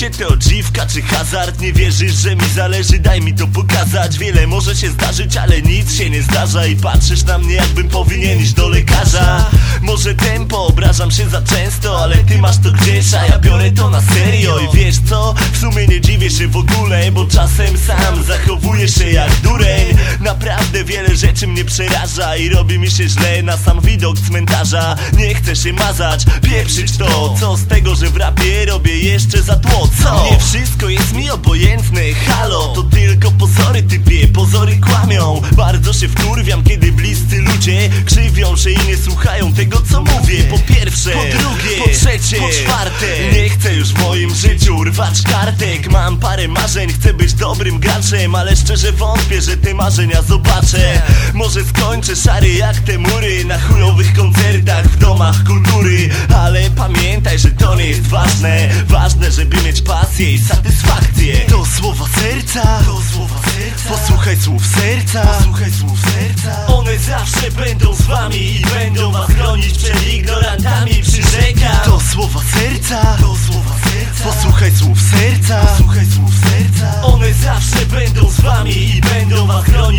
Życie to dziwka czy hazard? Nie wierzysz, że mi zależy, daj mi to pokazać. Wiele może się zdarzyć, ale nic się nie zdarza. I patrzysz na mnie jakbym powinien iść do lekarza. Może tempo, obrażam się za często Ale ty masz to gdzieś, a ja biorę to na serio. I wiesz co, w sumie nie dziwię się w ogóle Bo czasem sam zachowuję się jak Naprawdę wiele rzeczy mnie przeraża I robi mi się źle na sam widok cmentarza. Nie chcę się mazać, pieprzyć to. Co z tego, że w rapie robię jeszcze za tło, co? Nie wszystko jest mi obojętne, halo. To tylko pozory typie, pozory kłamią. Bardzo się wkurwiam, kiedy bliscy ludzie Krzywią się i nie słuchają tego co mówię. Po pierwsze, po drugie, po trzecie, po czwarte Nie moim życiu rwać kartek. Mam parę marzeń, chcę być dobrym graczem Ale szczerze wątpię, że te marzenia zobaczę. Może skończę szary jak te mury Na chujowych koncertach w domach kultury. Ale pamiętaj, że to nie jest ważne. Ważne, żeby mieć pasję i satysfakcję. To słowa serca. To słowa serca. Posłuchaj słów serca. Posłuchaj słów serca. One zawsze będą z wami I będą was chronić przed ignorantami Przyrzekam To słowa serca. To Posłuchaj słów serca. Posłuchaj słów serca. One zawsze będą z wami I będą was chronić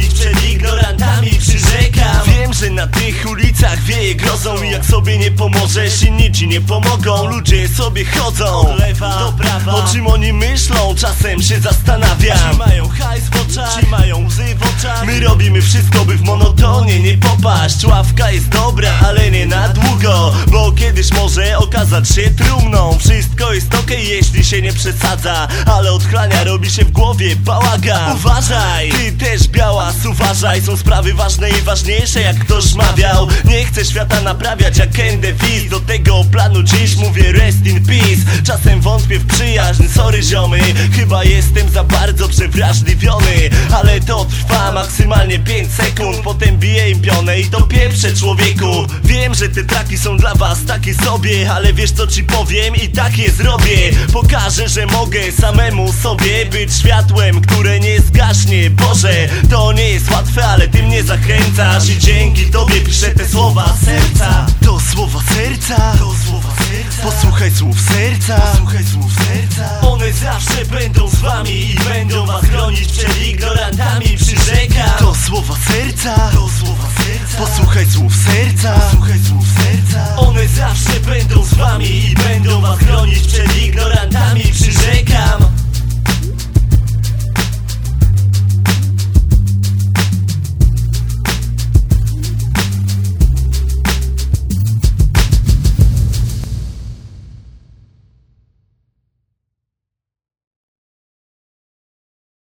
wieje grozą. I jak sobie nie pomożesz inni ci nie pomogą. Ludzie sobie chodzą. Od lewa do prawa. O czym oni myślą? Czasem się zastanawiam. Czy mają hajs w oczach. Czy mają łzy w oczach. My robimy wszystko by w monotonie nie popaść. Ławka jest dobra, ale nie na długo. Bo kiedyś może okazać się trumną. Wszystko jest okej, jeśli się nie przesadza. Ale odchlania robi się w głowie bałagan. Uważaj, ty też biała, uważaj. Są sprawy ważne i ważniejsze jak ktoś mawiał. Nie chcę świata naprawiać jak Do tego planu dziś mówię rest in peace. Czasem wątpię w przyjaźń, sorry ziomy. Chyba jestem za bardzo przewrażliwiony Ale to trwa maksymalnie 5 sekund. Potem biję im pionę i to pieprze człowieku. Wiem, że te traki są dla was takie sobie Ale wiesz co ci powiem i tak je zrobię. Pokażę, że mogę samemu sobie być światłem, które nie zgaśnie. Boże, to nie jest łatwe, ale ty mnie zachęcasz I dzięki tobie piszę te słowa serca. To słowa serca. To słowa serca. Posłuchaj słów serca. Posłuchaj słów serca. One zawsze będą z wami i będą was chronić przed ignorantami Przyrzekam To słowa serca